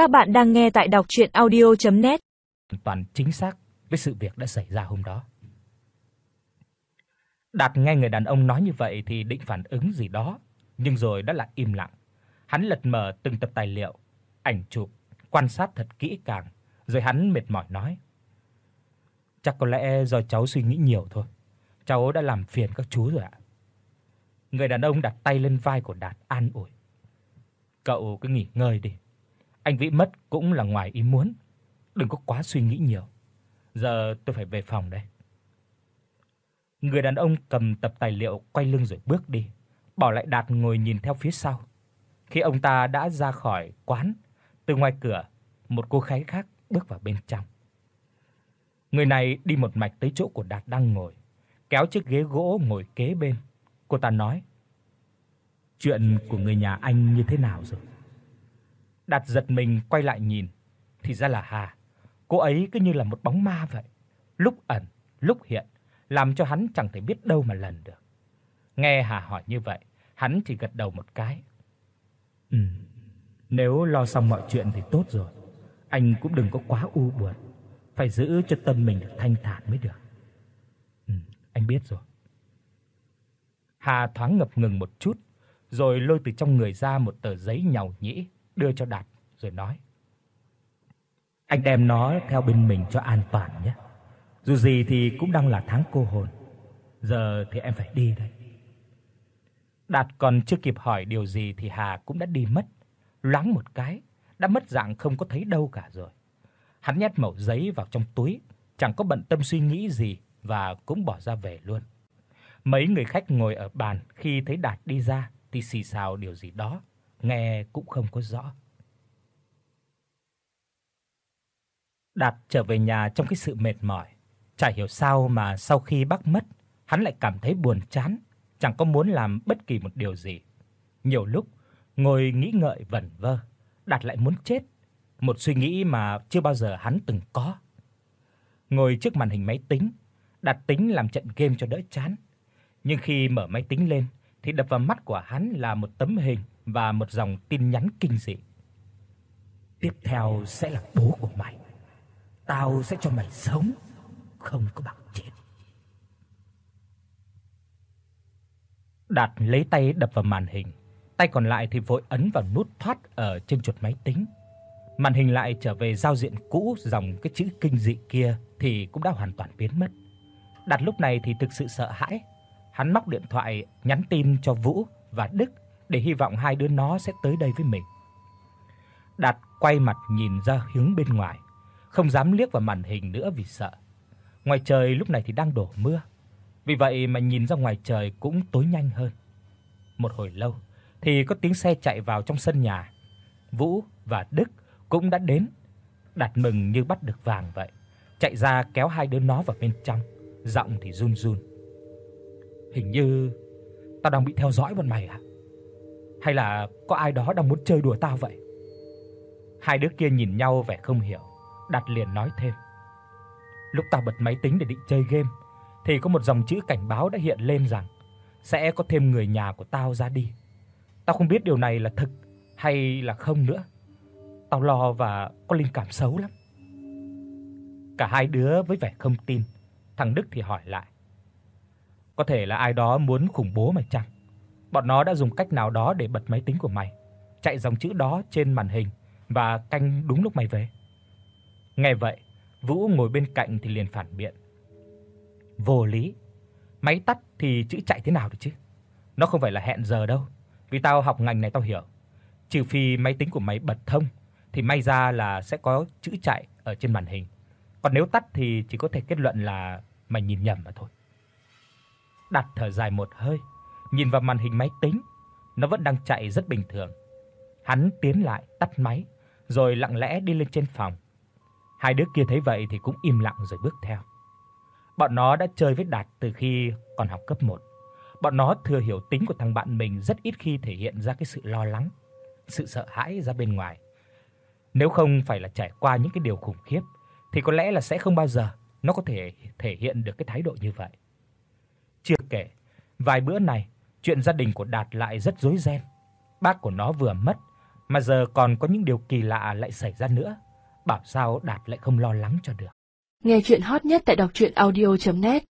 Các bạn đang nghe tại đọc audio net Toàn chính xác với sự việc đã xảy ra hôm đó. Đạt nghe người đàn ông nói như vậy thì định phản ứng gì đó, nhưng rồi đã lại im lặng. Hắn lật mở từng tập tài liệu, ảnh chụp, quan sát thật kỹ càng, rồi hắn mệt mỏi nói: "Chắc có lẽ do cháu suy nghĩ nhiều thôi. Cháu đã làm phiền các chú rồi ạ." Người đàn ông đặt tay lên vai của Đạt an ủi. "Cậu cứ nghỉ ngơi đi. Anh Vĩ mất cũng là ngoài ý muốn, đừng có quá suy nghĩ nhiều. Giờ tôi phải về phòng đây." Người đàn ông cầm tập tài liệu quay lưng rồi bước đi, bỏ lại Đạt ngồi nhìn theo phía sau. Khi ông ta đã ra khỏi quán, từ ngoài cửa, một cô gái khác bước vào bên trong. Người này đi một mạch tới chỗ của Đạt đang ngồi, kéo chiếc ghế gỗ ngồi kế bên. Cô ta nói: "Chuyện của người nhà anh như thế nào rồi?" Đạt giật mình quay lại nhìn, thì ra là Hà. Cô ấy cứ như là một bóng ma vậy, lúc ẩn, lúc hiện, làm cho hắn chẳng thể biết đâu mà lần được. Nghe Hà hỏi như vậy, hắn chỉ gật đầu một cái. Ừ, nếu lo xong mọi chuyện thì tốt rồi. Anh cũng đừng có quá u buồn, phải giữ cho tâm mình được thanh thản mới được. Ừ, anh biết rồi. Hà thoáng ngập ngừng một chút, rồi lôi từ trong người ra một tờ giấy nhàu nhĩ, đưa cho Đạt rồi nói: "Anh đem nó theo bên mình cho an toàn nhé. Dù gì thì cũng đang là tháng cô hồn. Giờ thì em phải đi đây." Đạt còn chưa kịp hỏi điều gì thì Hà cũng đã đi mất, loáng một cái, đã mất dạng không có thấy đâu cả rồi. Hắn nhét mẩu giấy vào trong túi, chẳng có bận tâm suy nghĩ gì và cũng bỏ ra về luôn. Mấy người khách ngồi ở bàn khi thấy Đạt đi ra thì xì xào điều gì đó, nghe cũng không có rõ. Đạt trở về nhà trong cái sự mệt mỏi, chả hiểu sao mà sau khi bác mất, hắn lại cảm thấy buồn chán, chẳng có muốn làm bất kỳ một điều gì. Nhiều lúc ngồi nghĩ ngợi vẩn vơ, Đạt lại muốn chết, một suy nghĩ mà chưa bao giờ hắn từng có. Ngồi trước màn hình máy tính, Đạt tính làm trận game cho đỡ chán. Nhưng khi mở máy tính lên thì đập vào mắt của hắn là một tấm hình và một dòng tin nhắn kinh dị. Tiếp theo sẽ là bố của mày. Tao sẽ cho mày sống, không có bằng chết. Đạt lấy tay đập vào màn hình, tay còn lại thì vội ấn vào nút thoát ở trên chuột máy tính. Màn hình lại trở về giao diện cũ, dòng cái chữ kinh dị kia thì cũng đã hoàn toàn biến mất. Đạt lúc này thì thực sự sợ hãi, hắn móc điện thoại nhắn tin cho Vũ và Đức để hy vọng hai đứa nó sẽ tới đây với mình. Đạt quay mặt nhìn ra hướng bên ngoài, không dám liếc vào màn hình nữa vì sợ. Ngoài trời lúc này thì đang đổ mưa, vì vậy mà nhìn ra ngoài trời cũng tối nhanh hơn. Một hồi lâu thì có tiếng xe chạy vào trong sân nhà. Vũ và Đức cũng đã đến. Đạt mừng như bắt được vàng vậy, chạy ra kéo hai đứa nó vào bên trong, giọng thì run run. Hình như tao đang bị theo dõi bọn mày à? Hay là có ai đó đang muốn chơi đùa tao vậy? Hai đứa kia nhìn nhau vẻ không hiểu, đặt liền nói thêm. Lúc tao bật máy tính để định chơi game thì có một dòng chữ cảnh báo đã hiện lên rằng sẽ có thêm người nhà của tao ra đi. Tao không biết điều này là thật hay là không nữa. Tao lo và có linh cảm xấu lắm. Cả hai đứa với vẻ không tin, thằng Đức thì hỏi lại. Có thể là ai đó muốn khủng bố mày chăng? Bọn nó đã dùng cách nào đó để bật máy tính của mày, chạy dòng chữ đó trên màn hình và canh đúng lúc mày về. Nghe vậy, Vũ ngồi bên cạnh thì liền phản biện. Vô lý. Máy tắt thì chữ chạy thế nào được chứ? Nó không phải là hẹn giờ đâu. Vì tao học ngành này tao hiểu. Trừ phi máy tính của mày bật thông thì may ra là sẽ có chữ chạy ở trên màn hình. Còn nếu tắt thì chỉ có thể kết luận là mày nhìn nhầm mà thôi. Đặt thở dài một hơi, nhìn vào màn hình máy tính, nó vẫn đang chạy rất bình thường. Hắn tiến lại tắt máy, rồi lặng lẽ đi lên trên phòng. Hai đứa kia thấy vậy thì cũng im lặng rồi bước theo. Bọn nó đã chơi với Đạt từ khi còn học cấp 1. Bọn nó thừa hiểu tính của thằng bạn mình rất ít khi thể hiện ra cái sự lo lắng, sự sợ hãi ra bên ngoài. Nếu không phải là trải qua những cái điều khủng khiếp thì có lẽ là sẽ không bao giờ nó có thể thể hiện được cái thái độ như vậy. Chưa kể, vài bữa này, chuyện gia đình của Đạt lại rất rối ren. Bác của nó vừa mất mà giờ còn có những điều kỳ lạ lại xảy ra nữa, bảo sao Đạt lại không lo lắng cho được. Nghe truyện hot nhất tại doctruyenaudio.net